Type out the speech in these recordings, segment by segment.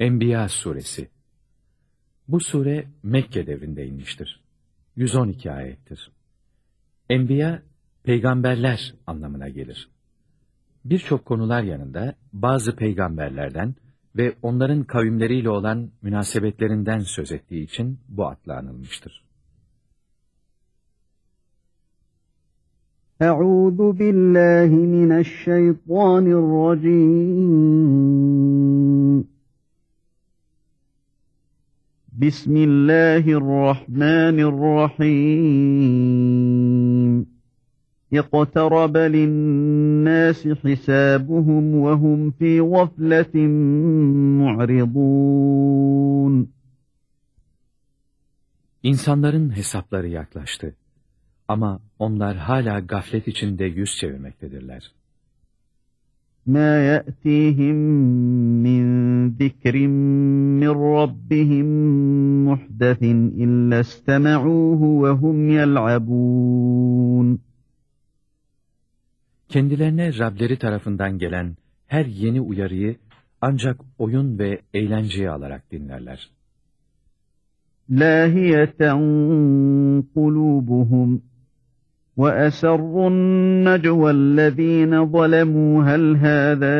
Enbiya suresi Bu sure Mekke devrinde inmiştir. 112 ayettir. Enbiya, peygamberler anlamına gelir. Birçok konular yanında bazı peygamberlerden ve onların kavimleriyle olan münasebetlerinden söz ettiği için bu adla anılmıştır. أعوذ بالله من الشيطان الرجيم بسم الله الرحمن الرحيم اقترب للناس حسابهم وهم في غفلة معرضون İnsanların hesapları yaklaştı. Ama onlar hala gaflet içinde yüz çevirmektedirler. مَا يَأْتِيهِمْ مِنْ ذِكْرٍ مِّنْ رَبِّهِمْ مُحْدَثٍ إِلَّا اسْتَمَعُوهُ وَهُمْ يَلْعَبُونَ Kendilerine Rableri tarafından gelen her yeni uyarıyı ancak oyun ve eğlenceye alarak dinlerler. لَاهِيَةً قُلُوبُهُمْ وَأَسَرُّوا النَّجْوَى الَّذ۪ينَ ظَلَمُوا هَلْ هَذَا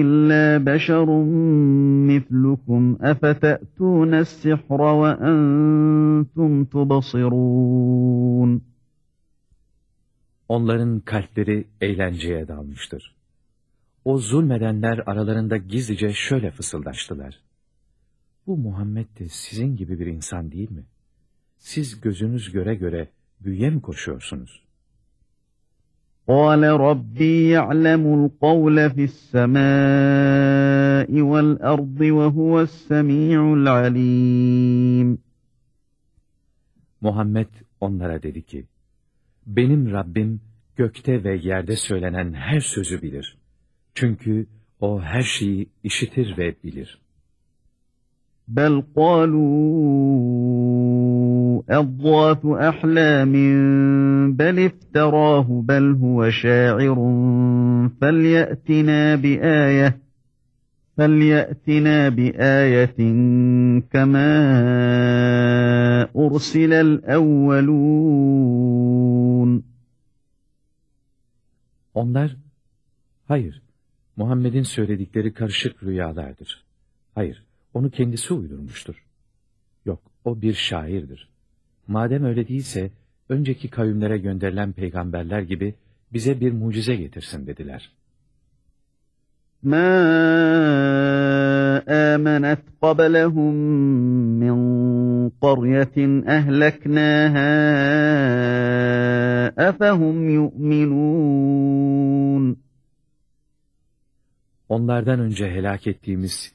إِلَّا بَشَرٌ مِثْلُكُمْ أَفَتَأْتُونَ السِّحْرَ وَأَنْتُمْ تُبَصِرُونَ Onların kalpleri eğlenceye dalmıştır. O zulmedenler aralarında gizlice şöyle fısıldaştılar. Bu Muhammed de sizin gibi bir insan değil mi? Siz gözünüz göre göre büyüye mi koşuyorsunuz? قَالَ رَبِّي يَعْلَمُ الْقَوْلَ فِي السَّمَاءِ وَالْأَرْضِ وَهُوَ السَّمِيعُ الْعَلِيمُ Muhammed onlara dedi ki, Benim Rabbim gökte ve yerde söylenen her sözü bilir. Çünkü o her şeyi işitir ve bilir. بَلْ قَالُوا أَضْغَاثُ أَحْلَامٍ بَلِ افْتَرَاهُ بَلْ هُوَ شَاعِرٌ فَلْيَأْتِنَا بِآيَةٍ فَلْيَأْتِنَا بِآيَةٍ كَمَا أُرْسِلَ الْأَوَّلُونَ Onlar, hayır, Muhammed'in söyledikleri karışık rüyalardır. Hayır, onu kendisi uydurmuştur. Yok, o bir şairdir. Madem öyle değilse, önceki kavimlere gönderilen peygamberler gibi bize bir mucize getirsin dediler. مَا آمَنَتْ قَبْلَهُمْ مِنْ قَرْيَةٍ أَهْلَكْنَاهَا أَفَهُمْ يُؤْمِنُونَ Onlardan önce helak ettiğimiz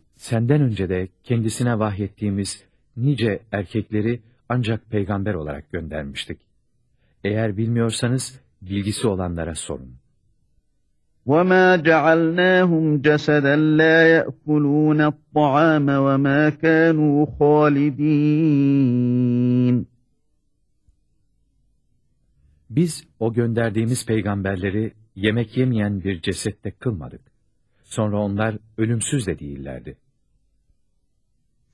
senden önce de kendisine vahyettiğimiz nice erkekleri ancak peygamber olarak göndermiştik. Eğer bilmiyorsanız bilgisi olanlara sorun. وَمَا جَعَلْنَاهُمْ جَسَدًا لَا يَأْكُلُونَ الطَّعَامَ وَمَا كَانُوا خَالِدِينَ Biz o gönderdiğimiz peygamberleri yemek yemeyen bir cesette kılmadık. Sonra onlar ölümsüz de değillerdi.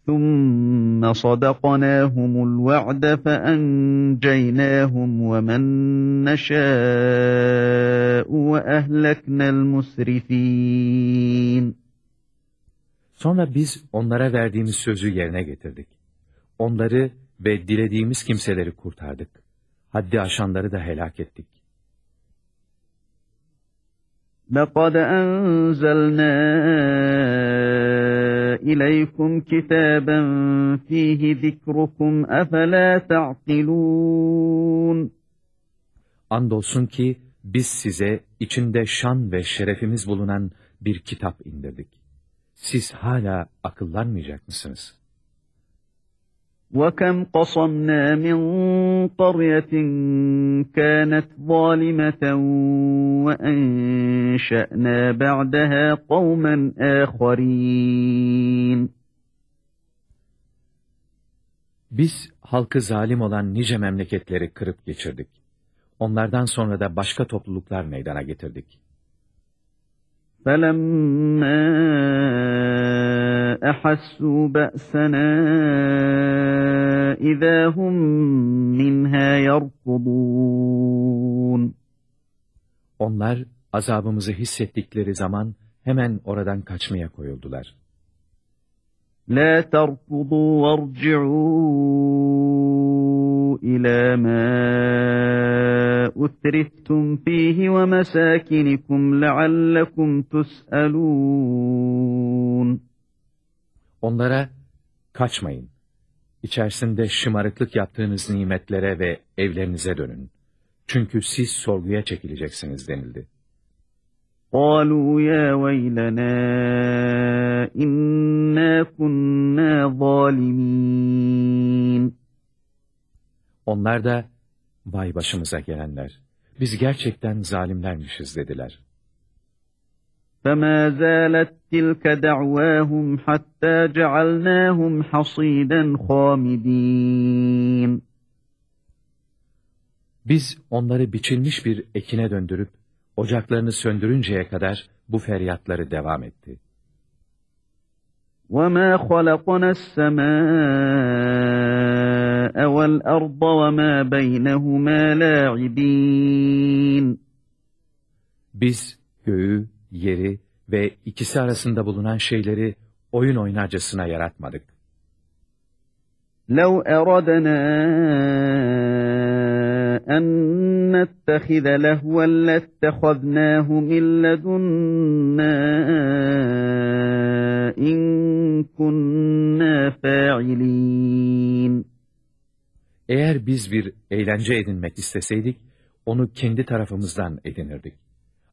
ثُمَّ صَدَقْنَاهُمُ الْوَعْدَ فَأَنْجَيْنَاهُمْ وَمَنْ نَشَاءُ وَأَهْلَكْنَا الْمُسْرِفِينَ Sonra biz onlara verdiğimiz sözü yerine getirdik. Onları ve dilediğimiz kimseleri kurtardık. Haddi aşanları da helak ettik. لَقَدْ أَنْزَلْنَا إِلَيْكُمْ كِتَابًا فِيهِ ذِكْرُكُمْ أَفَلَا تَعْقِلُونَ Andolsun ki biz size içinde şan ve şerefimiz bulunan bir kitap indirdik. Siz hala akıllanmayacak mısınız? وَكَمْ قَصَمْنَا مِنْ قَرْيَةٍ كَانَتْ ظَالِمَةً وَأَنْشَأْنَا بَعْدَهَا قَوْمًا آخَرِينَ Biz halkı zalim olan nice memleketleri kırıp geçirdik. Onlardan sonra da başka topluluklar meydana getirdik. فَلَمَّا أَحَسُّوا بَأْسَنَا إِذَا هُمْ مِنْهَا يَرْكُضُونَ Onlar azabımızı hissettikleri zaman hemen oradan kaçmaya koyuldular. La terfudu varci'u ila ma utriftum fihi ve mesakinikum leallekum tus'alun. Onlara kaçmayın. İçerisinde şımarıklık yaptığınız nimetlere ve evlerinize dönün. Çünkü siz sorguya çekileceksiniz denildi. قَالُوا يَا وَيْلَنَا إِنَّا كُنَّا ظَالِمِينَ Onlar da, vay başımıza gelenler, biz gerçekten zalimlermişiz dediler. فَمَا زَالَتْ تِلْكَ دَعْوَاهُمْ حَتَّى جَعَلْنَاهُمْ حَصِيدًا خَامِدِينَ Biz onları biçilmiş bir ekine döndürüp, ocaklarını söndürünceye kadar bu feryatları devam etti. وَمَا خَلَقْنَا السَّمَاءَ وَالْأَرْضَ وَمَا بَيْنَهُمَا لَاعِبِينَ Biz göğü, yeri ve ikisi arasında bulunan şeyleri oyun oynarcasına yaratmadık. لَوْ أَرَدْنَا أَنْ نَتَّخِذَ لَهْوًا لَاتَّخَذْنَاهُ مِنْ لَدُنَّا إِنْ كُنَّا فَاعِلِينَ Eğer biz bir eğlence edinmek isteseydik, onu kendi tarafımızdan edinirdik.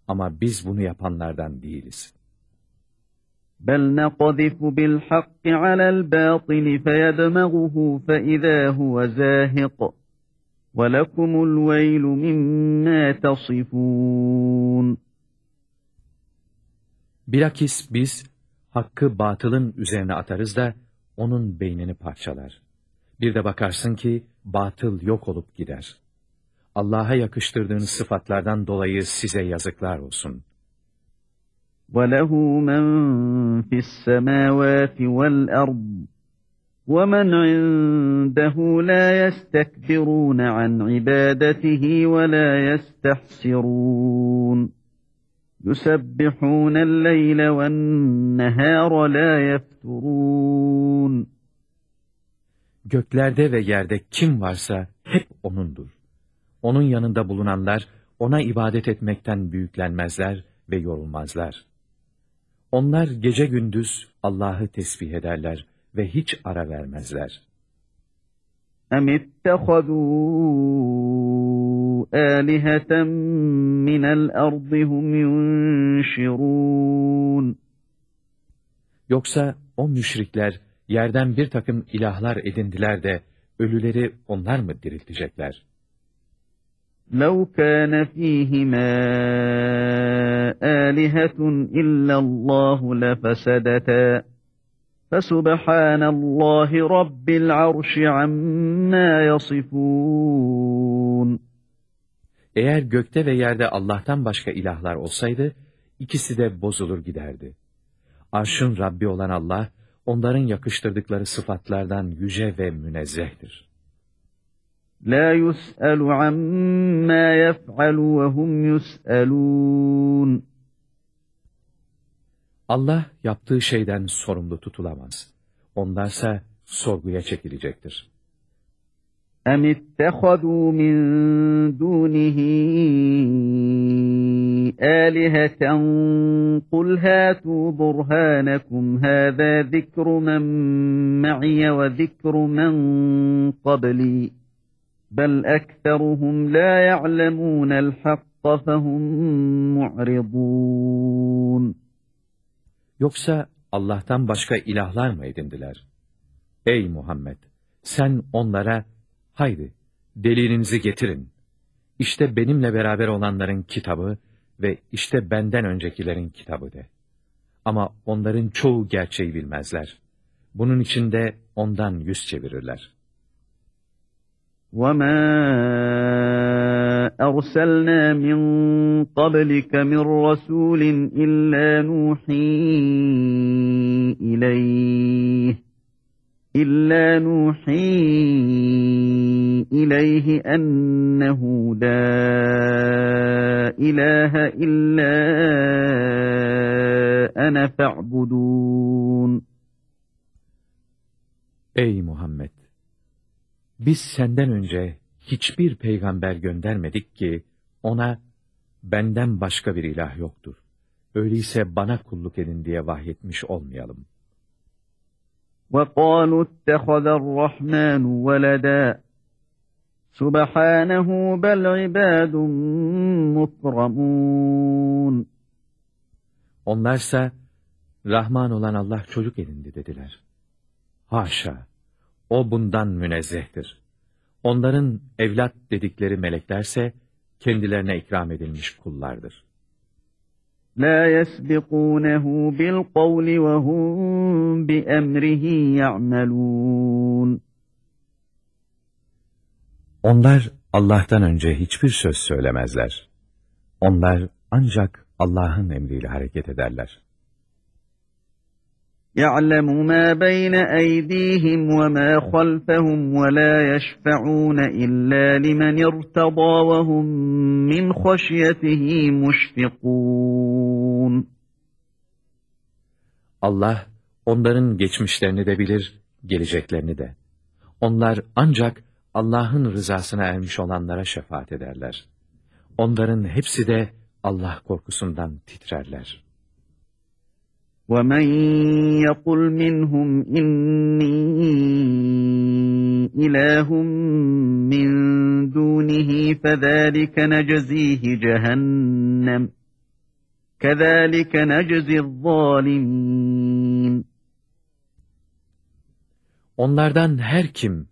Ama biz bunu yapanlardan değiliz. بَلْ نَقَذِفُ بِالْحَقِّ عَلَى الْبَاطِلِ فَيَدْمَغُهُ فَإِذَا هُوَ زَاهِقٌ وَلَكُمُ الْوَيْلُ مِمَّا تَصِفُونَ Bilakis biz hakkı batılın üzerine atarız da onun beynini parçalar. Bir de bakarsın ki batıl yok olup gider. Allah'a yakıştırdığınız sıfatlardan dolayı size yazıklar olsun. وَلَهُ مَنْ فِي السَّمَاوَاتِ وَالْأَرْضِ وَمَنْ عِنْدَهُ لَا يَسْتَكْبِرُونَ عَنْ عِبَادَتِهِ وَلَا يَسْتَحْسِرُونَ يُسَبِّحُونَ اللَّيْلَ وَالنَّهَارَ لَا يَفْتُرُونَ Göklerde ve yerde kim varsa hep O'nundur. Onun yanında bulunanlar O'na ibadet etmekten büyüklenmezler ve yorulmazlar. Onlar gece gündüz Allah'ı tesbih ederler ve hiç ara vermezler. أَمِ اتَّخَذُوا آلِهَةً مِّنَ الْأَرْضِ هُمْ يُنْشِرُونَ Yoksa o müşrikler yerden bir takım ilahlar edindiler de ölüleri onlar mı diriltecekler? لَوْ كَانَ فِيهِمَا آلِهَةٌ إِلَّا اللَّهُ لَفَسَدَتَا فَسُبْحَانَ اللّٰهِ رَبِّ الْعَرْشِ عَمَّا يَصِفُونَ Eğer gökte ve yerde Allah'tan başka ilahlar olsaydı, ikisi de bozulur giderdi. Arşın Rabbi olan Allah, onların yakıştırdıkları sıfatlardan yüce ve münezzehtir. لَا يُسْأَلُ عَمَّا يَفْعَلُ وَهُمْ يُسْأَلُونَ Allah yaptığı şeyden sorumlu tutulamaz. Onlarsa sorguya çekilecektir. أَمِ اتَّخَذُوا مِنْ دُونِهِ آلِهَةً قُلْ هَاتُوا بُرْهَانَكُمْ هَذَا ذِكْرُ مَنْ مَعِيَ وَذِكْرُ مَنْ قَبْلِي بَلْ أَكْثَرُهُمْ لَا يَعْلَمُونَ الْحَقَّ فَهُمْ مُعْرِضُونَ Yoksa Allah'tan başka ilahlar mı edindiler? Ey Muhammed! Sen onlara, haydi, delilinizi getirin. İşte benimle beraber olanların kitabı ve işte benden öncekilerin kitabı de. Ama onların çoğu gerçeği bilmezler. Bunun için de ondan yüz çevirirler. وَمَا أَرْسَلْنَا مِنْ قَبْلِكَ مِنْ رَسُولٍ إِلَّا نُوحِي إِلَيْهِ إِلَّا نُوحِي إِلَيْهِ أَنَّهُ لَا إِلَٰهَ إِلَّا أَنَا فَاعْبُدُونَ Ey Muhammed! Biz senden önce hiçbir peygamber göndermedik ki ona benden başka bir ilah yoktur. Öyleyse bana kulluk edin diye vahyetmiş olmayalım. وَقَالُوا اتَّخَذَ الرَّحْمَنُ وَلَدًا سُبْحَانَهُ بَلْ عِبَادٌ مُكْرَمُونَ Onlarsa Rahman olan Allah çocuk edindi dediler. Haşa! O bundan münezzehtir. Onların evlat dedikleri meleklerse kendilerine ikram edilmiş kullardır. La yesbiqunehu bil kavli ve hum bi emrihi ya'melun. Onlar Allah'tan önce hiçbir söz söylemezler. Onlar ancak Allah'ın emriyle hareket ederler. يَعْلَمُ مَا بَيْنَ أَيْدِيهِمْ وَمَا خَلْفَهُمْ وَلَا يَشْفَعُونَ إِلَّا لِمَنِ ارْتَضَى وَهُمْ مِنْ خَشْيَتِهِ مُشْفِقُونَ Allah onların geçmişlerini de bilir, geleceklerini de. Onlar ancak Allah'ın rızasına ermiş olanlara şefaat ederler. Onların hepsi de Allah korkusundan titrerler. وَمَنْ يَقُلْ مِنْهُمْ إِنِّي إِلَٰهٌ مِّن دُونِهِ فَذَٰلِكَ نَجْزِيهِ جَهَنَّمَ كَذَٰلِكَ نَجْزِي الظَّالِمِينَ Onlardan her kim,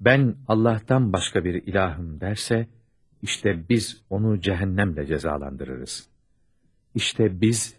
ben Allah'tan başka bir ilahım derse, işte biz onu cehennemle cezalandırırız. İşte biz,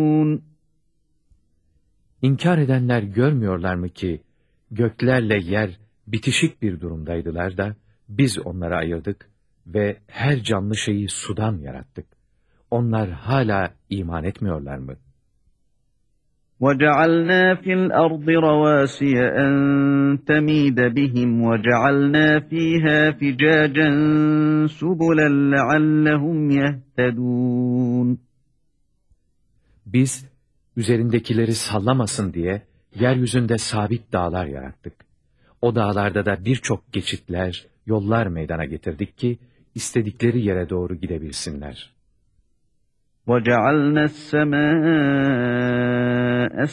İnkar edenler görmüyorlar mı ki, göklerle yer bitişik bir durumdaydılar da, biz onları ayırdık ve her canlı şeyi sudan yarattık. Onlar hala iman etmiyorlar mı? وَجَعَلْنَا فِي الْأَرْضِ رَوَاسِيَ أَنْ تَمِيدَ بِهِمْ وَجَعَلْنَا فِيهَا فِجَاجًا سُبُلًا لَعَلَّهُمْ يَهْتَدُونَ Biz, üzerindekileri sallamasın diye yeryüzünde sabit dağlar yarattık. O dağlarda da birçok geçitler, yollar meydana getirdik ki istedikleri yere doğru gidebilsinler. وَجَعَلْنَا السَّمَاءَ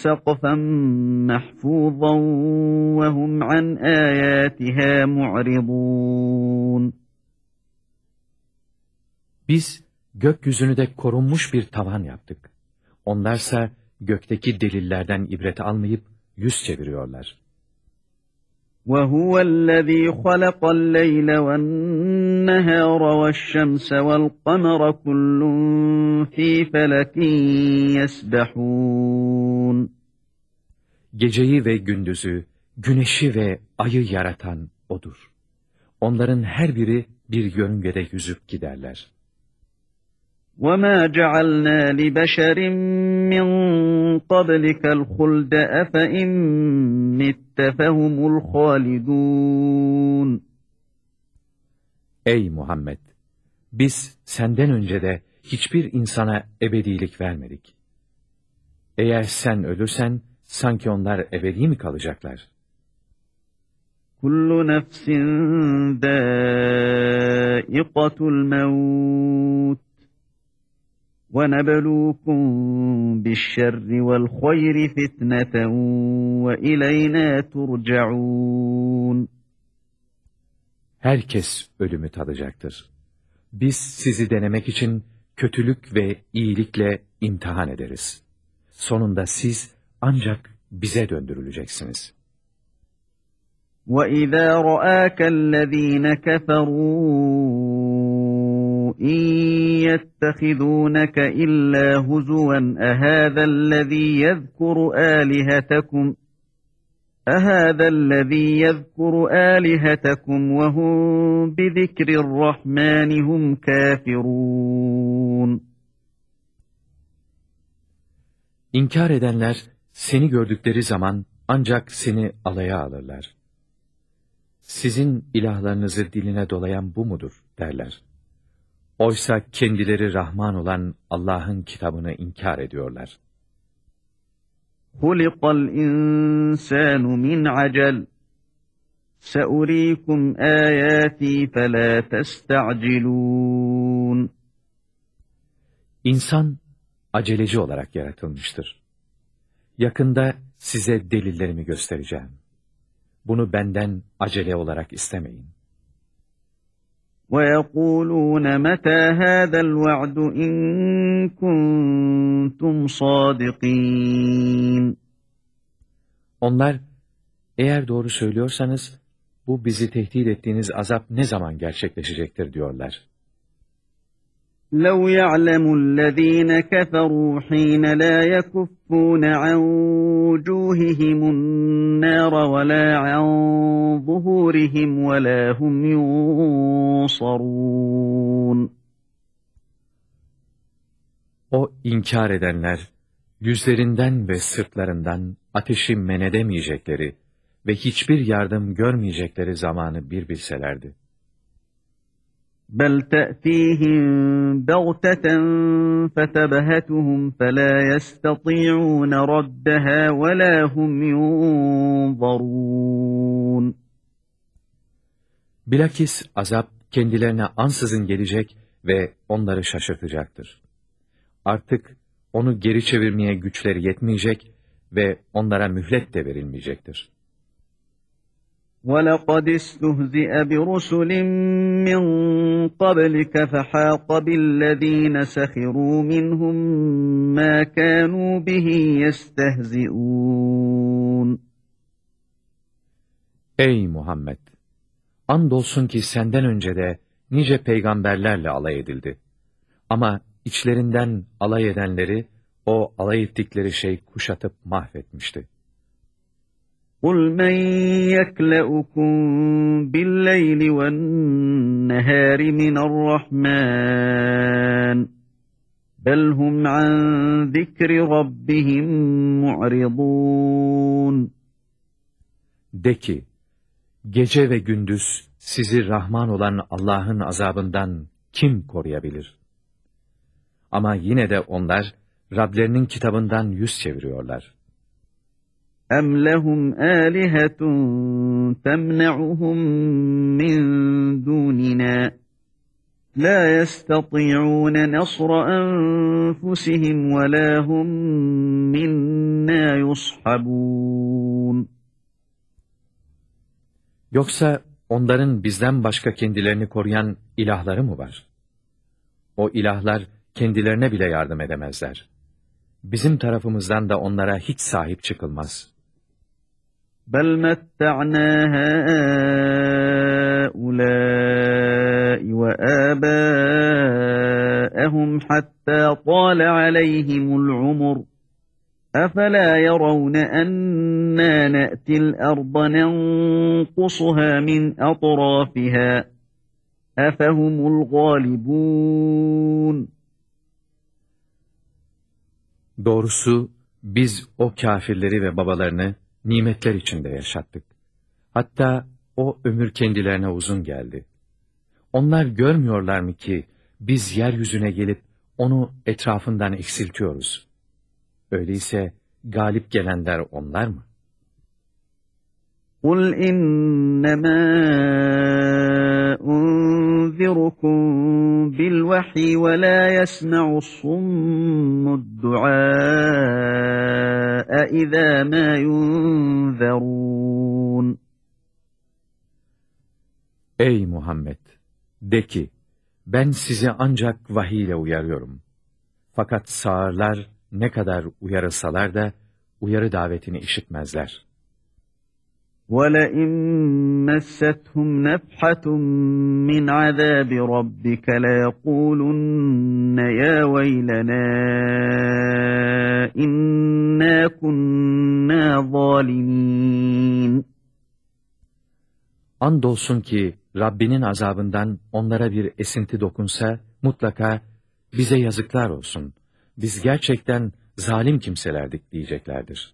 سَقْفًا مَحْفُوظًا وَهُمْ عَنْ آيَاتِهَا مُعْرِضُونَ Biz gökyüzünü de korunmuş bir tavan yaptık. Onlarsa gökteki delillerden ibret almayıp yüz çeviriyorlar. وَهُوَ الَّذ۪ي خَلَقَ اللَّيْلَ وَالنَّهَارَ وَالشَّمْسَ وَالْقَمَرَ كُلٌّ ف۪ي فَلَكٍ يَسْبَحُونَ Geceyi ve gündüzü, güneşi ve ayı yaratan O'dur. Onların her biri bir yörüngede yüzüp giderler. وَمَا جَعَلْنَا لِبَشَرٍ مِّن قَبْلِكَ الْخُلْدَ أَفَإِن مِّتَّ فَهُمُ الْخَالِدُونَ Ey Muhammed! Biz senden önce de hiçbir insana ebedilik vermedik. Eğer sen ölürsen, sanki onlar ebedi mi kalacaklar? كل نفس ذائقة الموت ونبلوكم بالشر والخير فتنة وإلينا ترجعون Herkes ölümü tadacaktır. Biz sizi denemek için kötülük ve iyilikle imtihan ederiz. Sonunda siz ancak bize döndürüleceksiniz. وَإِذَا رَآكَ الَّذ۪ينَ كَفَرُوا اِنْ يَتَّخِذُونَكَ إِلَّا هُزُوًا اَهَذَا الَّذ۪ي يَذْكُرُ آلِهَتَكُمْ اَهَذَا الَّذ۪ي يَذْكُرُ آلِهَتَكُمْ وَهُمْ بِذِكْرِ الرَّحْمَنِ هُمْ كَافِرُونَ İnkar edenler seni gördükleri zaman ancak seni alaya alırlar. Sizin ilahlarınızı diline dolayan bu mudur derler. Oysa kendileri Rahman olan Allah'ın kitabını inkar ediyorlar. خُلِقَ الْاِنْسَانُ مِنْ عَجَلٍ سَأُرِيكُمْ آيَاتِي فَلَا تَسْتَعْجِلُونَ İnsan aceleci olarak yaratılmıştır. Yakında size delillerimi göstereceğim. Bunu benden acele olarak istemeyin. وَيَقُولُونَ مَتَى هَذَا الْوَعْدُ اِنْ كُنْتُمْ صَادِقِينَ Onlar, eğer doğru söylüyorsanız, bu bizi tehdit ettiğiniz azap ne zaman gerçekleşecektir diyorlar. لَوْ يَعْلَمُ الَّذ۪ينَ كَفَرُوا حِينَ لَا يَكُفُّونَ عَنْ وُجُوهِهِمُ النَّارَ وَلَا عَنْ ظُهُورِهِمْ وَلَا هُمْ يُنصَرُونَ O inkar edenler, yüzlerinden ve sırtlarından ateşi men edemeyecekleri ve hiçbir yardım görmeyecekleri zamanı bir bilselerdi. بَلْ تَأْتِيهِمْ بَغْتَةً فَتَبَهَتُهُمْ فَلَا يَسْتَطِيعُونَ رَدَّهَا وَلَا هُمْ يُنظَرُونَ Bilakis azap kendilerine ansızın gelecek ve onları şaşırtacaktır. Artık onu geri çevirmeye güçleri yetmeyecek ve onlara mühlet de verilmeyecektir. وَلَقَدْ اسْتُهْزِئَ بِرُسُلٍ مِّن قَبْلِكَ فَحَاقَ بِالَّذ۪ينَ سَخِرُوا مِنْهُمْ مَا كَانُوا بِهِ يَسْتَهْزِئُونَ Ey Muhammed! Andolsun ki senden önce de nice peygamberlerle alay edildi. Ama içlerinden alay edenleri o alay ettikleri şey kuşatıp mahvetmişti. قُلْ مَنْ يَكْلَؤُكُمْ بِاللَّيْلِ وَالنَّهَارِ مِنَ الرَّحْمَنِ بَلْ هُمْ عَنْ ذِكْرِ رَبِّهِمْ مُعْرِضُونَ De ki, gece ve gündüz sizi Rahman olan Allah'ın azabından kim koruyabilir? Ama yine de onlar Rablerinin kitabından yüz çeviriyorlar. أَمْ لَهُمْ آلِهَةٌ تَمْنَعُهُمْ مِنْ دُونِنَا لَا يَسْتَطِيعُونَ نَصْرَ أَنْفُسِهِمْ وَلَا هُمْ مِنَّا يُصْحَبُونَ Yoksa onların bizden başka kendilerini koruyan ilahları mı var? O ilahlar kendilerine bile yardım edemezler. Bizim tarafımızdan da onlara hiç sahip çıkılmaz. بَلْ مَتَّعْنَا هَؤُلَاءِ وَآبَاءَهُمْ حَتَّى طَالَ عَلَيْهِمُ الْعُمُرُ. أَفَلَا يَرَوْنَ أَنَّا نَأْتِي الْأَرْضَ نَنْقُصُهَا مِنْ أَطْرَافِهَا؟ أَفَهُمُ الْغَالِبُونَ. Doğrusu biz o kâfirleri ve babalarını nimetler içinde yaşattık. Hatta o ömür kendilerine uzun geldi. Onlar görmüyorlar mı ki biz yeryüzüne gelip onu etrafından eksiltiyoruz. Öyleyse galip gelenler onlar mı? قُلْ إِنَّمَا أُنذِرُكُم بِالْوَحْيِ وَلَا يَسْمَعُ الصُّمُّ الدُّعَاءَ إِذَا مَا يُنذَرُونَ Ey Muhammed! De ki, ben sizi ancak vahiy ile uyarıyorum. Fakat sağırlar ne kadar uyarılsalar da uyarı davetini işitmezler. وَلَئِن مَّسَّتْهُمْ نَفْحَةٌ مِّنْ عَذَابِ رَبِّكَ لَيَقُولُنَّ يَا وَيْلَنَا إِنَّا كُنَّا ظَالِمِينَ Andolsun ki Rabbinin azabından onlara bir esinti dokunsa mutlaka bize yazıklar olsun. Biz gerçekten zalim kimselerdik diyeceklerdir.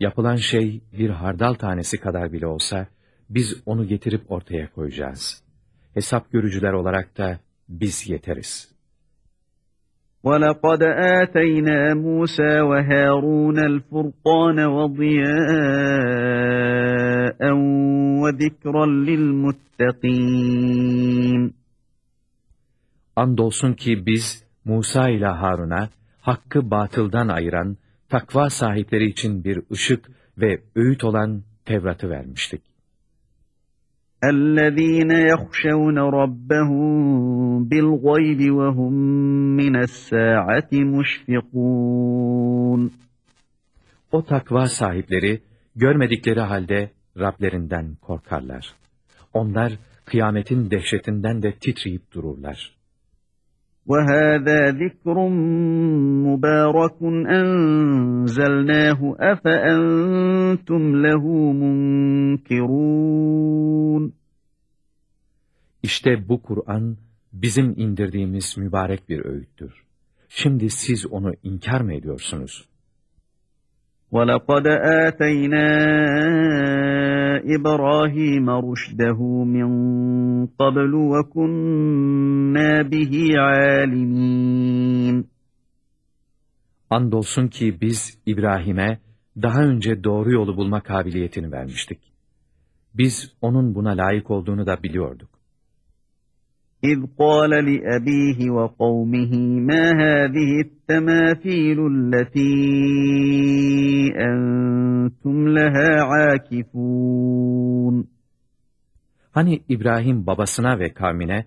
Yapılan şey bir hardal tanesi kadar bile olsa, biz onu getirip ortaya koyacağız. Hesap görücüler olarak da biz yeteriz. وَلَقَدْ آتَيْنَا مُوسَى وَهَارُونَ الْفُرْقَانَ وَضِيَاءً وَذِكْرًا لِلْمُتَّقِينَ Andolsun ki biz Musa ile Harun'a hakkı batıldan ayıran takva sahipleri için bir ışık ve öğüt olan Tevrat'ı vermiştik. اَلَّذ۪ينَ يَخْشَوْنَ رَبَّهُمْ بِالْغَيْبِ وَهُمْ مِنَ السَّاعَةِ مُشْفِقُونَ O takva sahipleri görmedikleri halde Rablerinden korkarlar. Onlar kıyametin dehşetinden de titreyip dururlar. وَهَذَا ذِكْرٌ مُبَارَكٌ أَنْزَلْنَاهُ أَفَأَنْتُمْ لَهُ مُنْكِرُونَ İşte bu Kur'an bizim indirdiğimiz mübarek bir öğüttür. Şimdi siz onu inkar mı ediyorsunuz? وَلَقَدْ آتَيْنَا إِبْرَاهِيمَ رُشْدَهُ مِنْ قَبْلُ وَكُنَّا بِهِ عَالِمِينَ Andolsun ki biz İbrahim'e daha önce doğru yolu bulma kabiliyetini vermiştik. Biz onun buna layık olduğunu da biliyorduk. إذ قال لأبيه وقومه ما هذه التماثيل التي أنتم لها عاكفون Hani İbrahim babasına ve kavmine,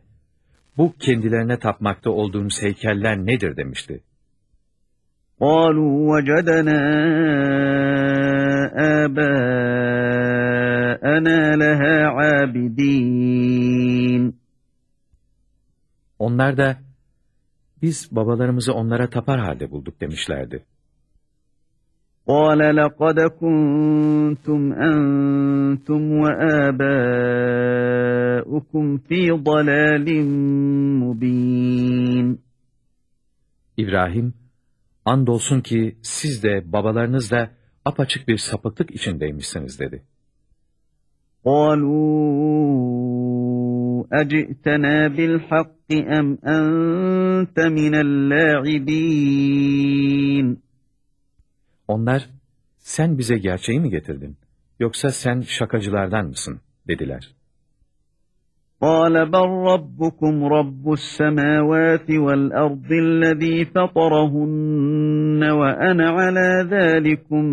bu kendilerine tapmakta olduğunuz heykeller nedir demişti. قالوا وجدنا آباءنا لها عابدين Onlar da, biz babalarımızı onlara tapar halde bulduk demişlerdi. قال لقد كنتم أنتم وآباؤكم في ضلال مبين İbrahim, andolsun ki siz de babalarınız da apaçık bir sapıklık içindeymişsiniz dedi. قالوا أجئتنا بالحق أم أنت من اللاعبين Onlar, sen bize gerçeği mi getirdin, yoksa sen şakacılardan mısın, dediler. قال بل ربكم رب السماوات والأرض الذي فطرهن وأنا على ذلكم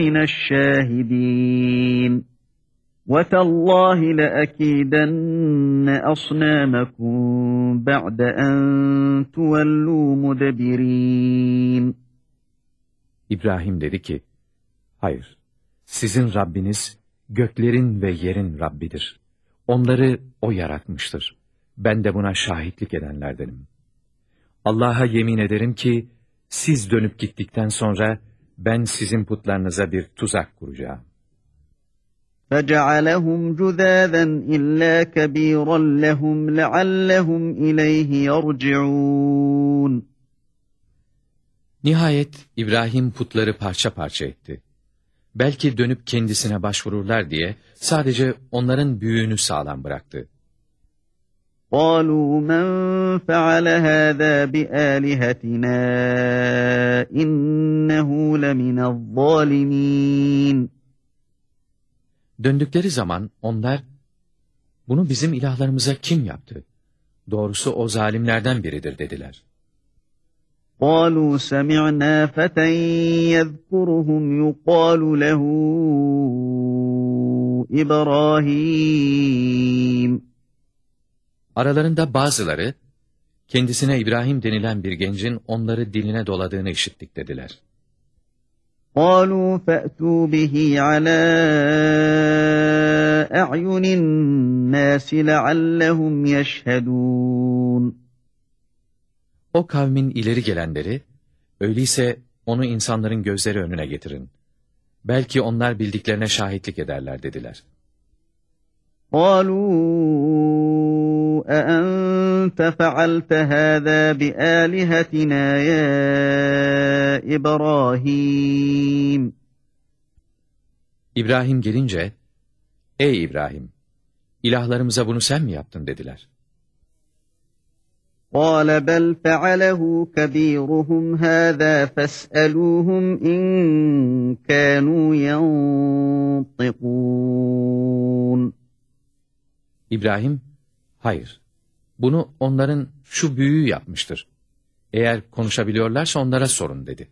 من الشاهدين وتالله لأكيدن أصنامكم بعد أن تولوا مدبرين İbrahim dedi ki, hayır, sizin Rabbiniz göklerin ve yerin Rabbidir. Onları O yaratmıştır. Ben de buna şahitlik edenlerdenim. Allah'a yemin ederim ki, siz dönüp gittikten sonra ben sizin putlarınıza bir tuzak kuracağım. فَجَعَلَهُمْ جُذَاذًا إِلَّا كَبِيرًا لَهُمْ لَعَلَّهُمْ إِلَيْهِ يَرْجِعُونَ Nihayet İbrahim putları parça parça etti. Belki dönüp kendisine başvururlar diye sadece onların büyüğünü sağlam bıraktı. قالوا من فعل هذا بآلهتنا إنه لمن الظالمين Döndükleri zaman onlar, bunu bizim ilahlarımıza kim yaptı? Doğrusu o zalimlerden biridir dediler. قالوا سمعنا فتى يذكرهم يقال له إبراهيم Aralarında bazıları, kendisine İbrahim denilen bir gencin onları diline doladığını işittik dediler. قالوا فأتوا به على أعين الناس لعلهم يشهدون O kavmin ileri gelenleri, öyleyse onu insanların gözleri önüne getirin. Belki onlar bildiklerine şahitlik ederler dediler. قالوا أأنت فعلت هذا بآلهتنا يا إبراهيم؟ İbrahim gelince, Ey İbrahim, ilahlarımıza bunu sen mi yaptın? dediler. قال بل فعله كبيرهم هذا فاسألوهم إن كانوا ينطقون. İbrahim, hayır, bunu onların şu büyüğü yapmıştır. Eğer konuşabiliyorlarsa onlara sorun dedi.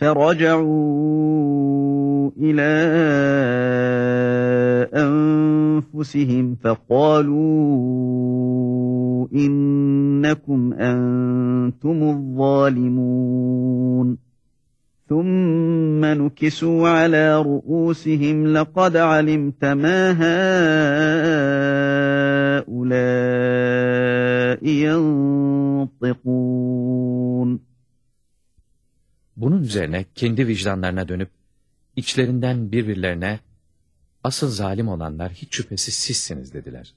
فرجعوا إلى أنفسهم فقالوا إنكم أنتم الظالمون ثم نكسوا على رؤوسهم لقد علمت ما هؤلاء ينطقون Bunun üzerine kendi vicdanlarına dönüp, içlerinden birbirlerine, asıl zalim olanlar hiç şüphesiz sizsiniz dediler.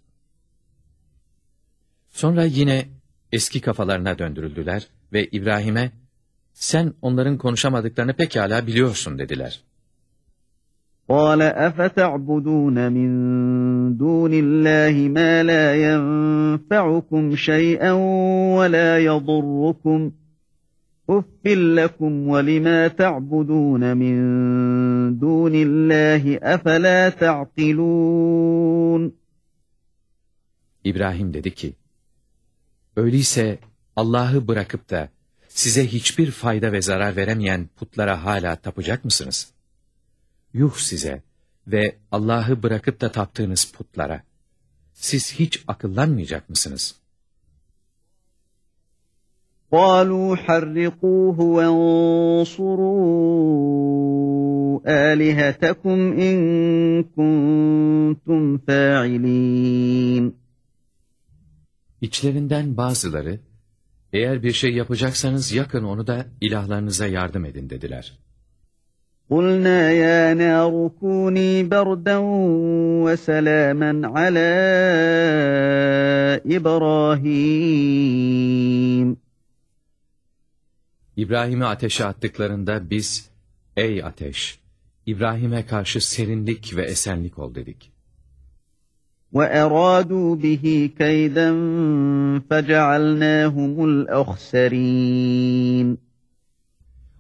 Sonra yine eski kafalarına döndürüldüler ve İbrahim'e, sen onların konuşamadıklarını pekala biliyorsun dediler. قال أفتعبدون من دون الله ما لا ينفعكم شيئا ولا يضركم أف لكم ولما تعبدون من دون الله أفلا تعقلون İbrahim dedi ki, Öyleyse Allah'ı bırakıp da size hiçbir fayda ve zarar veremeyen putlara hala tapacak mısınız? Yuh size ve Allah'ı bırakıp da taptığınız putlara. Siz hiç akıllanmayacak mısınız? قالوا حرقوه وانصروا آلهتكم إن كنتم فاعلين İçlerinden bazıları, eğer bir şey yapacaksanız yakın onu da ilahlarınıza yardım edin dediler. قلنا يا نار كوني بردا وسلاما على إبراهيم İbrahim'i ateşe attıklarında biz, ey ateş, İbrahim'e karşı serinlik ve esenlik ol dedik. وأرادوا به كيدا فجعلناهم الأخسرين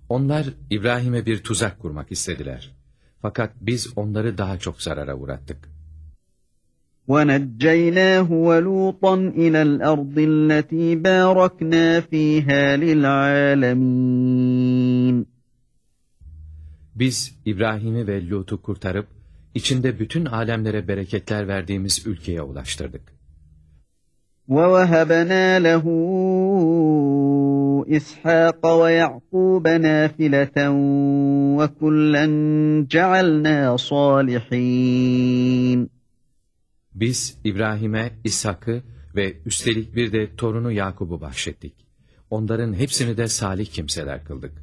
Onlar İbrahim'e bir tuzak kurmak istediler. Fakat biz onları daha çok zarara uğrattık. ونجيناه ولوطا إلى الأرض التي باركنا فيها للعالمين Biz İbrahim'i ve Lut'u kurtarıp, içinde bütün alemlere bereketler verdiğimiz ülkeye ulaştırdık. ووهبنا له إسحاق ويعقوب نافلة وكلا جعلنا صالحين Biz İbrahim'e İshak'ı ve üstelik bir de torunu Yakub'u bahşettik. Onların hepsini de salih kimseler kıldık.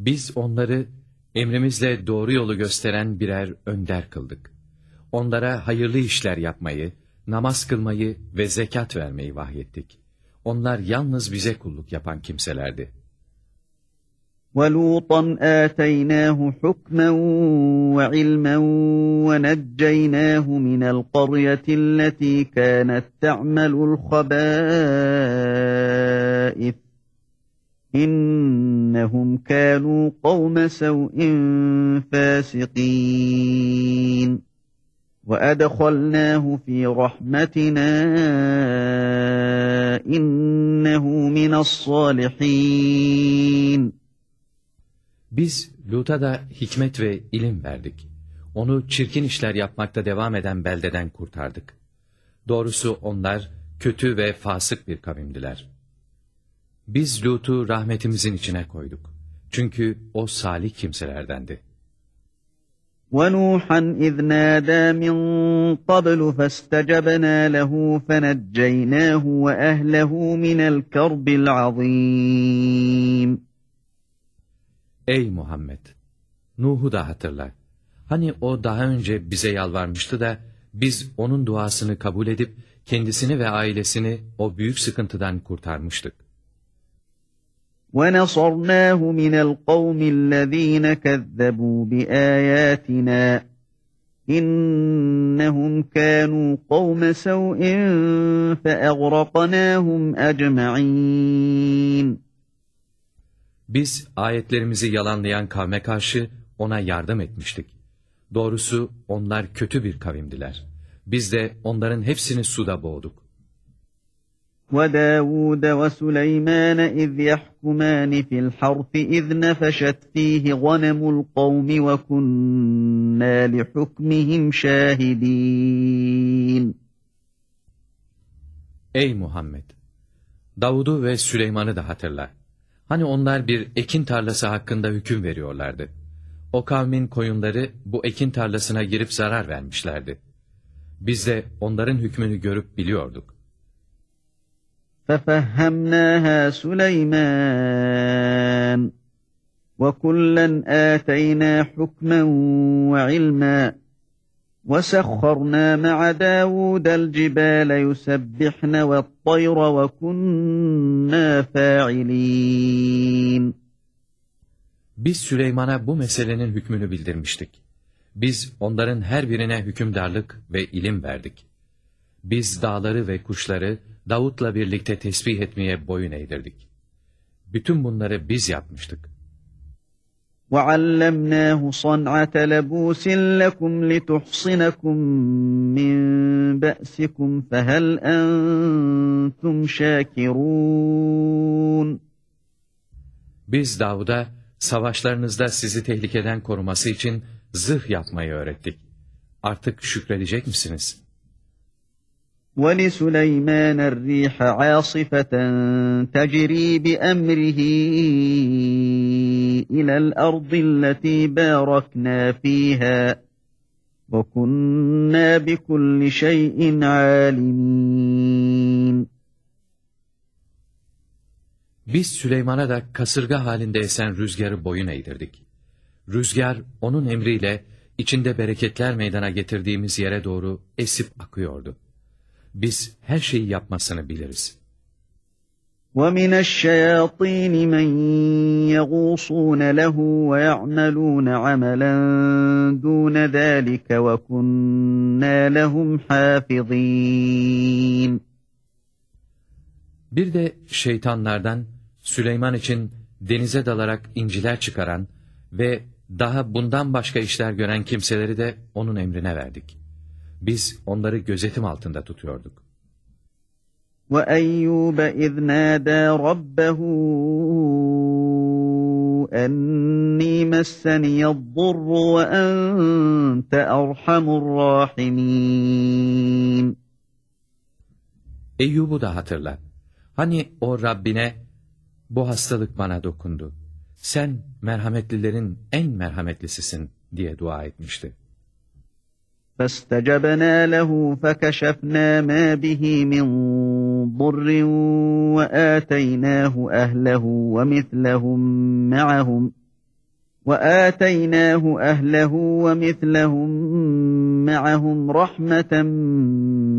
Biz onları emrimizle doğru yolu gösteren birer önder kıldık. Onlara hayırlı işler yapmayı, namaz kılmayı ve zekat vermeyi vahyettik. Onlar yalnız bize kulluk yapan kimselerdi. وَلُوطًا آتَيْنَاهُ حُكْمًا وَعِلْمًا وَنَجَّيْنَاهُ مِنَ الْقَرْيَةِ الَّتِي كَانَتْ تَعْمَلُ الْخَبَائِثِ İnnehum kânû kavme sev'in fâsikîn. Ve edhalnâhu fî rahmetinâ innehu minas-sâlihîn. Biz Lut'a da hikmet ve ilim verdik. Onu çirkin işler yapmakta devam eden beldeden kurtardık. Doğrusu onlar kötü ve fasık bir kavimdiler.'' Biz Lut'u rahmetimizin içine koyduk. Çünkü o salih kimselerdendi. وَنُوحًا إِذْ نَادَى مِنْ قَبْلُ فَاسْتَجَبْنَا لَهُ فَنَجَّيْنَاهُ وَأَهْلَهُ مِنَ الْكَرْبِ الْعَظِيمِ Ey Muhammed! Nuh'u da hatırla. Hani o daha önce bize yalvarmıştı da, biz onun duasını kabul edip, kendisini ve ailesini o büyük sıkıntıdan kurtarmıştık. وَنَصَرْنَاهُ مِنَ الْقَوْمِ الَّذ۪ينَ كَذَّبُوا بِآيَاتِنَا إِنَّهُمْ كَانُوا قَوْمَ سَوْءٍ فَأَغْرَقْنَاهُمْ أَجْمَعِينَ Biz ayetlerimizi yalanlayan kavme karşı ona yardım etmiştik. Doğrusu onlar kötü bir kavimdiler. Biz de onların hepsini suda boğduk. وَدَاوُودَ وَسُلَيْمَانَ إِذْ يَحْكُمَانِ فِي الْحَرْثِ إِذْ نَفَشَتْ فِيهِ غَنَمُ الْقَوْمِ وَكُنَّا لِحُكْمِهِمْ شَاهِدِينَ Ey Muhammed! Davud'u ve Süleyman'ı da hatırla. Hani onlar bir ekin tarlası hakkında hüküm veriyorlardı. O kavmin koyunları bu ekin tarlasına girip zarar vermişlerdi. Biz de onların hükmünü görüp biliyorduk. فَفَهَّمْنَاهَا سُلَيْمَانَ وَكُلًّا آتَيْنَا حُكْمًا وَعِلْمًا وَسَخَّرْنَا مَعَ دَاوُودَ الْجِبَالَ يُسَبِّحْنَ وَالطَّيْرَ وَكُنَّا فَاعِلِينَ Biz Süleyman'a bu meselenin hükmünü bildirmiştik. Biz onların her birine hükümdarlık ve ilim verdik. Biz dağları ve kuşları Davut'la birlikte tesbih etmeye boyun eğdirdik. Bütün bunları biz yapmıştık. وَعَلَّمْنَاهُ صَنْعَةَ لَبُوسٍ لَكُمْ لِتُحْصِنَكُمْ مِنْ بَأْسِكُمْ فَهَلْ أَنْتُمْ شَاكِرُونَ Biz Davud'a savaşlarınızda sizi tehlikeden koruması için zırh yapmayı öğrettik. Artık şükredecek misiniz? وَلِسُلَيْمَانَ الرِّيحَ عَاصِفَةً تَجْرِي بِأَمْرِهِ إِلَى الْأَرْضِ الَّتِي بَارَكْنَا فِيهَا وَكُنَّا بِكُلِّ شَيْءٍ عَالِمِينَ Biz Süleyman'a da kasırga halinde esen rüzgarı boyun eğdirdik. Rüzgar onun emriyle içinde bereketler meydana getirdiğimiz yere doğru esip akıyordu. Biz her şeyi yapmasını biliriz. وَمِنَ الشَّيَاطِينِ مَنْ يَغُوصُونَ لَهُ وَيَعْمَلُونَ عَمَلًا دُونَ ذَٰلِكَ وَكُنَّا لَهُمْ حَافِظِينَ Bir de şeytanlardan Süleyman için denize dalarak inciler çıkaran ve daha bundan başka işler gören kimseleri de onun emrine verdik. Biz onları gözetim altında tutuyorduk. وَأَيُّوبَ إِذْ نَادَى رَبَّهُ أني مسني الضر وأنت أرحم الراحمين Eyyub'u da hatırla. Hani o Rabbine, bu hastalık bana dokundu. Sen merhametlilerin en merhametlisisin diye dua etmişti. فاستجبنا له فكشفنا ما به من ضر وآتيناه أهله ومثلهم معهم وآتيناه أهله ومثلهم معهم رحمة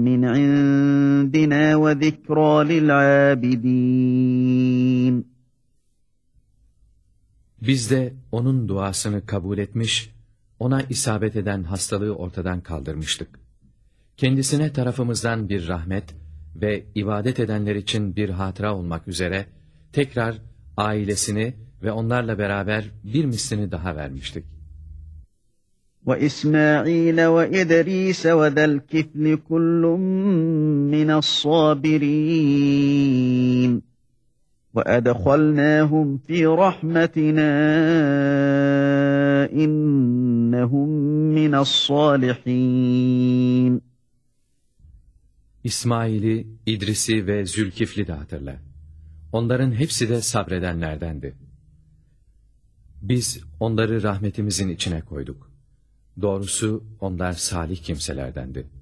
من عندنا وذكرى للعابدين Biz de onun duasını kabul etmiş, ona isabet eden hastalığı ortadan kaldırmıştık. Kendisine tarafımızdan bir rahmet ve ibadet edenler için bir hatıra olmak üzere tekrar ailesini ve onlarla beraber bir mislini daha vermiştik. وإسماعيل وإدريس وذا الكفل كل من الصابرين وأدخلناهم في رحمتنا innehum minessalihin. İsmail'i, İdris'i ve Zülkifli de hatırla. Onların hepsi de sabredenlerdendi. Biz onları rahmetimizin içine koyduk. Doğrusu onlar salih kimselerdendi.''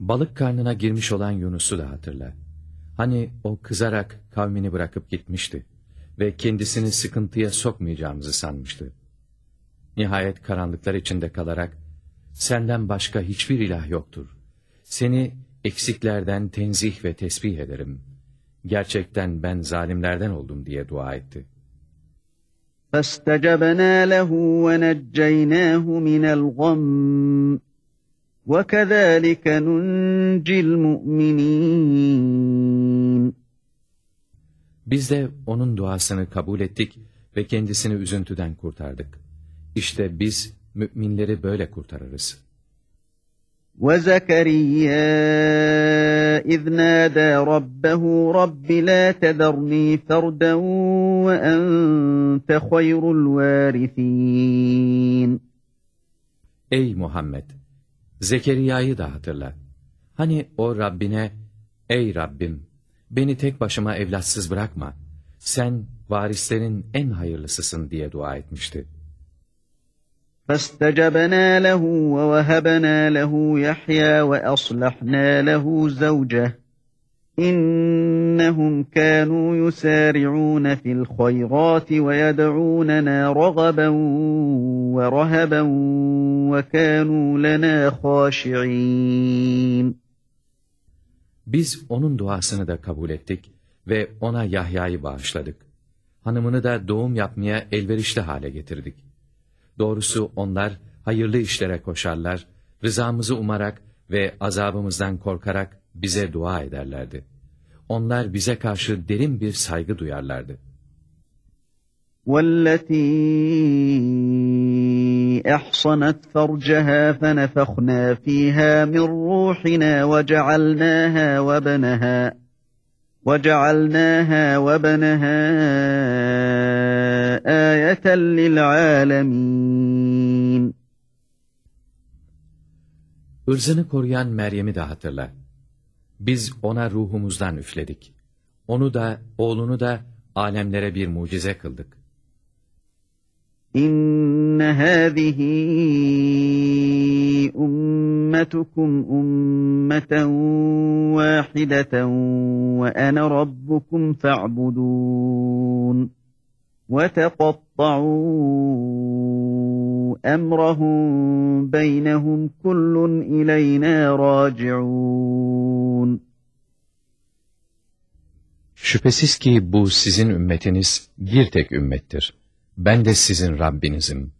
Balık karnına girmiş olan Yunus'u da hatırla. Hani o kızarak kavmini bırakıp gitmişti ve kendisini sıkıntıya sokmayacağımızı sanmıştı. Nihayet karanlıklar içinde kalarak, senden başka hiçbir ilah yoktur. Seni eksiklerden tenzih ve tesbih ederim. Gerçekten ben zalimlerden oldum diye dua etti. فاستجبنا له ونجيناه من الغم وكذلك ننجي المؤمنين Biz de onun duasını kabul ettik ve kendisini üzüntüden kurtardık. İşte biz müminleri böyle kurtarırız. وزكريا إذ نادى ربه رب لا تذرني فردا وأنت خير الوارثين Ey Muhammed! Zekeriya'yı da hatırla. Hani o Rabbine, Ey Rabbim! Beni tek başıma evlatsız bırakma. Sen varislerin en hayırlısısın diye dua etmişti. فاستجبنا له ووهبنا له يحيى وأصلحنا له زوجه İnnehum kânû yusâri'ûne fil hayrâti ve yed'ûnenâ ragaben ve rahaben ve kânû lenâ khâşi'în. Biz onun duasını da kabul ettik ve ona Yahya'yı bağışladık. Hanımını da doğum yapmaya elverişli hale getirdik. Doğrusu onlar hayırlı işlere koşarlar, rızamızı umarak ve azabımızdan korkarak bize dua ederlerdi. Onlar bize karşı derin bir saygı duyarlardı. والتي أحصنت فرجها فنفخنا فيها من روحنا وجعلناها وبنها وجعلناها وبنها آية للعالمين Irzını koruyan Meryem'i de hatırla. biz ona ruhumuzdan üfledik. Onu da, oğlunu da alemlere bir mucize kıldık. İnne hâzihi ummetukum ummeten vâhideten ve ene rabbukum fe'budûn ve teqatta'ûn emrahum beynehum kullun ileyne raciun. Şüphesiz ki bu sizin ümmetiniz bir tek ümmettir. Ben de sizin Rabbinizim.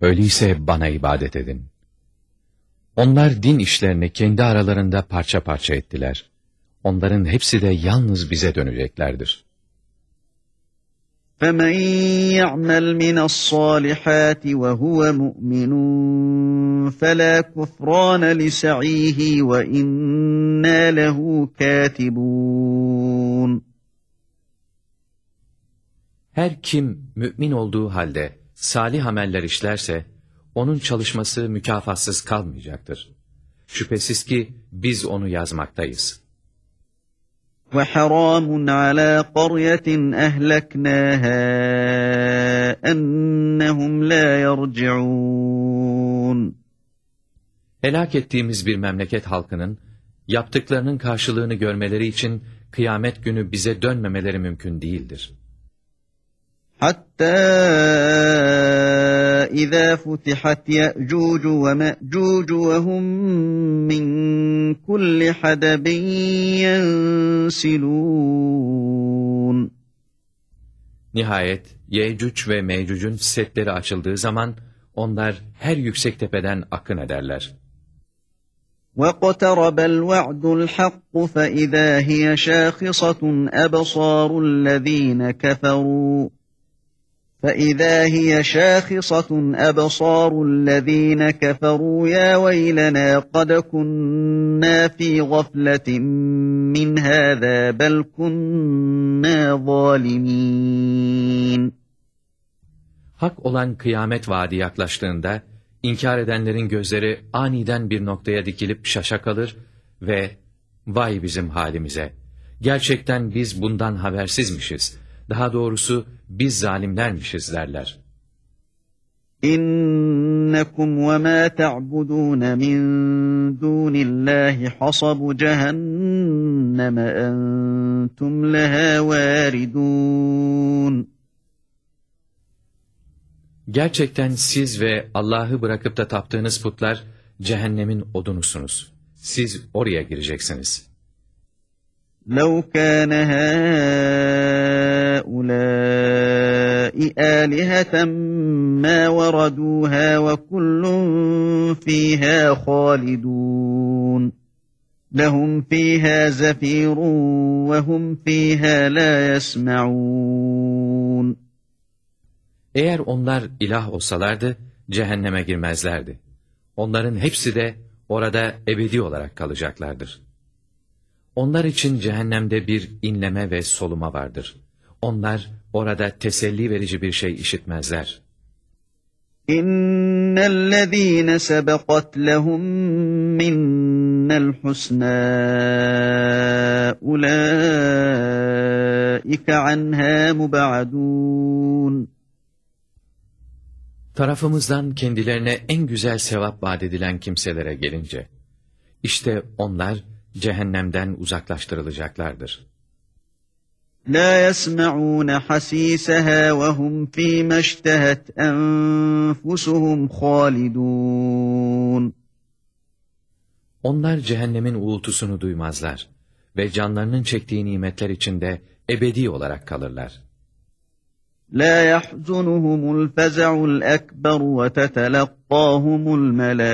Öyleyse bana ibadet edin. Onlar din işlerini kendi aralarında parça parça ettiler. Onların hepsi de yalnız bize döneceklerdir.'' فَمَنْ يَعْمَلْ مِنَ الصَّالِحَاتِ وَهُوَ مُؤْمِنٌ فَلَا كُفْرَانَ لِسَعِيهِ وَإِنَّا لَهُ كَاتِبُونَ Her kim mümin olduğu halde salih ameller işlerse, onun çalışması mükafatsız kalmayacaktır. Şüphesiz ki biz onu yazmaktayız. وَحَرَامٌ عَلَى قَرْيَةٍ أَهْلَكْنَاهَا أَنَّهُمْ لَا يَرْجِعُونَ Helak ettiğimiz bir memleket halkının, yaptıklarının karşılığını görmeleri için kıyamet günü bize dönmemeleri mümkün değildir. حَتَّى إِذَا فُتِحَتْ يَأْجُوجُ وَمَأْجُوجُ وَهُمْ مِنْ كُلِّ حَدَبٍ يَنْسِلُونَ Nihayet Yecüc ve Mecüc'ün setleri açıldığı zaman, onlar her yüksek tepeden akın ederler. وَاقْتَرَبَ الْوَعْدُ الْحَقُّ فَإِذَا هِيَ شَاخِصَةٌ أَبْصَارُ الَّذ۪ينَ كَفَرُوا فَإِذَا هِيَ شَاخِصَةٌ أَبْصَارُ الَّذ۪ينَ كَفَرُوا يَا وَيْلَنَا قَدْ كُنَّا ف۪ي غَفْلَةٍ مِّنْ هَذَا بَلْ كُنَّا ظَالِمِينَ Hak olan kıyamet vaadi yaklaştığında, inkar edenlerin gözleri aniden bir noktaya dikilip şaşa kalır ve ''Vay bizim halimize! Gerçekten biz bundan habersizmişiz. Daha doğrusu biz zalimlermişiz.'' derler. İnnekum ve ma ta'budun min dunillahi hasabu cehenneme entum leha varidun. Gerçekten siz ve Allah'ı bırakıp da taptığınız putlar cehennemin odunusunuz. Siz oraya gireceksiniz. لَوْ كَانَ هَٰؤُلَاءِ آلِهَةً مَا وَرَدُوهَا وَكُلٌّ فِيهَا خَالِدُونَ لَهُمْ فِيهَا زَفِيرٌ وَهُمْ فِيهَا لَا يَسْمَعُونَ Eğer onlar ilah olsalardı, cehenneme girmezlerdi. Onların hepsi de orada ebedi olarak kalacaklardır. Onlar için cehennemde bir inleme ve soluma vardır. Onlar orada teselli verici bir şey işitmezler. İnnellezîne sebekat lehum minnel husnâ ulâike anhâ mubadûn. Tarafımızdan kendilerine en güzel sevap vaat edilen kimselere gelince, işte onlar cehennemden uzaklaştırılacaklardır. La yesma'un hasisaha ve hum fi meştehet enfusuhum halidun. Onlar cehennemin uğultusunu duymazlar ve canlarının çektiği nimetler içinde ebedi olarak kalırlar. La yahzunuhumul feza'ul ekber ve tetelak وتتلقاهم الملائكة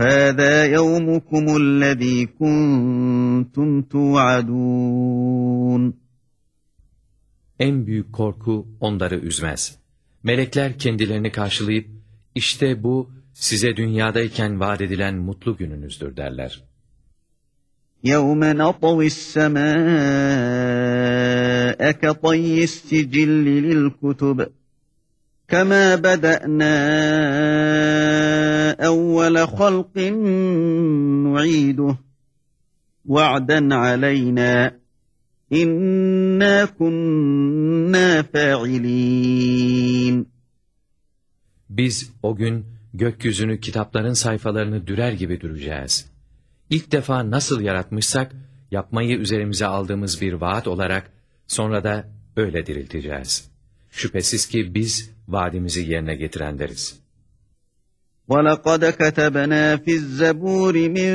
هذا يومكم الذي كنتم توعدون En büyük korku onları üzmez. Melekler kendilerini karşılayıp, işte bu size dünyadayken vaat edilen mutlu gününüzdür derler. يَوْمَ نَطَوِ السَّمَاءَ كَطَيِّ السِّجِلِّ لِلْكُتُبِ كَمَا بَدَأْنَا أَوَّلَ خَلْقٍ نُعِيدُهُ وَعْدًا عَلَيْنَا İnna kunna fa'ilin. Biz o gün gökyüzünü kitapların sayfalarını dürer gibi düreceğiz. İlk defa nasıl yaratmışsak, yapmayı üzerimize aldığımız bir vaat olarak, sonra da öyle dirilteceğiz. Şüphesiz ki biz vaadimizi yerine getirenleriz. وَلَقَدْ كَتَبْنَا فِي الزَّبُورِ مِنْ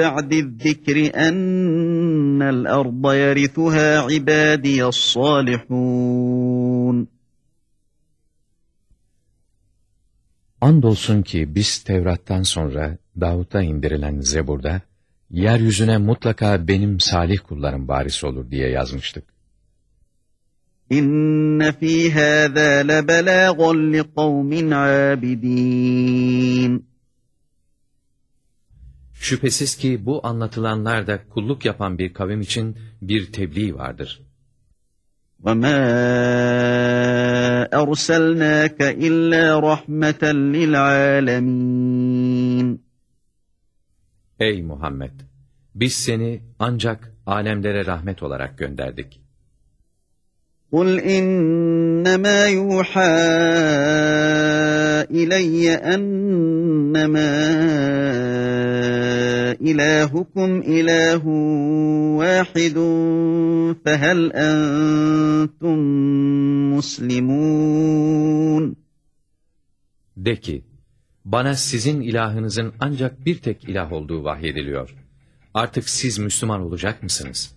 بَعْدِ الذِّكْرِ أَنَّ الْأَرْضَ يَرِثُهَا عِبَادِيَ الصَّالِحُونَ Andolsun ki biz Tevrat'tan sonra Davut'a indirilen Zebur'da, yeryüzüne mutlaka benim salih kullarım varis olur diye yazmıştık. İnne fî hâzâ lebelâgan li kavmin âbidîn. Şüphesiz ki bu anlatılanlarda kulluk yapan bir kavim için bir tebliğ vardır. وَمَا أَرْسَلْنَاكَ إِلَّا رَحْمَةً لِلْعَالَمِينَ Ey Muhammed! Biz seni ancak alemlere rahmet olarak gönderdik. قُلْ إِنَّمَا يُوحَى إِلَيَّ أَنَّمَا إِلَٰهُكُمْ إِلَٰهٌ وَاحِدٌ فَهَلْ أَنْتُمْ مُسْلِمُونَ De ki, bana sizin ilahınızın ancak bir tek ilah olduğu vahyediliyor. Artık siz Müslüman olacak mısınız?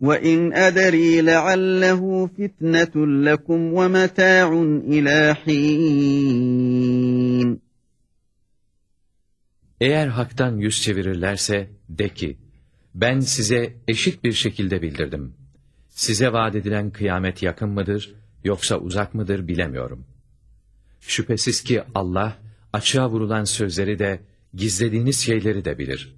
وَاِنْ أَدَرِي لَعَلَّهُ فِتْنَةٌ لَكُمْ وَمَتَاعٌ إِلَى حِينٍ Eğer haktan yüz çevirirlerse de ki, ben size eşit bir şekilde bildirdim. Size vaat edilen kıyamet yakın mıdır, yoksa uzak mıdır bilemiyorum. Şüphesiz ki Allah, açığa vurulan sözleri de, gizlediğiniz şeyleri de bilir.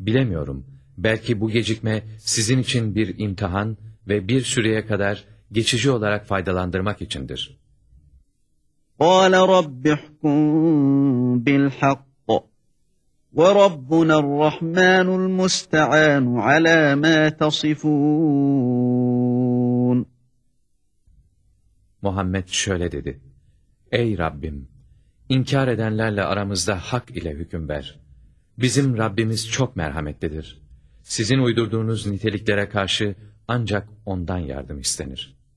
Bilemiyorum, belki bu gecikme sizin için bir imtihan ve bir süreye kadar geçici olarak faydalandırmak içindir. قَالَ رَبِّ احْكُمْ بِالْحَقِّ وَرَبُّنَا الرَّحْمَنُ الْمُسْتَعَانُ عَلَى مَا تَصِفُونَ Muhammed şöyle dedi. Ey Rabbim! İnkar edenlerle aramızda hak ile hüküm ver. Bizim Rabbimiz çok merhametlidir. Sizin uydurduğunuz niteliklere karşı ancak ondan yardım istenir.''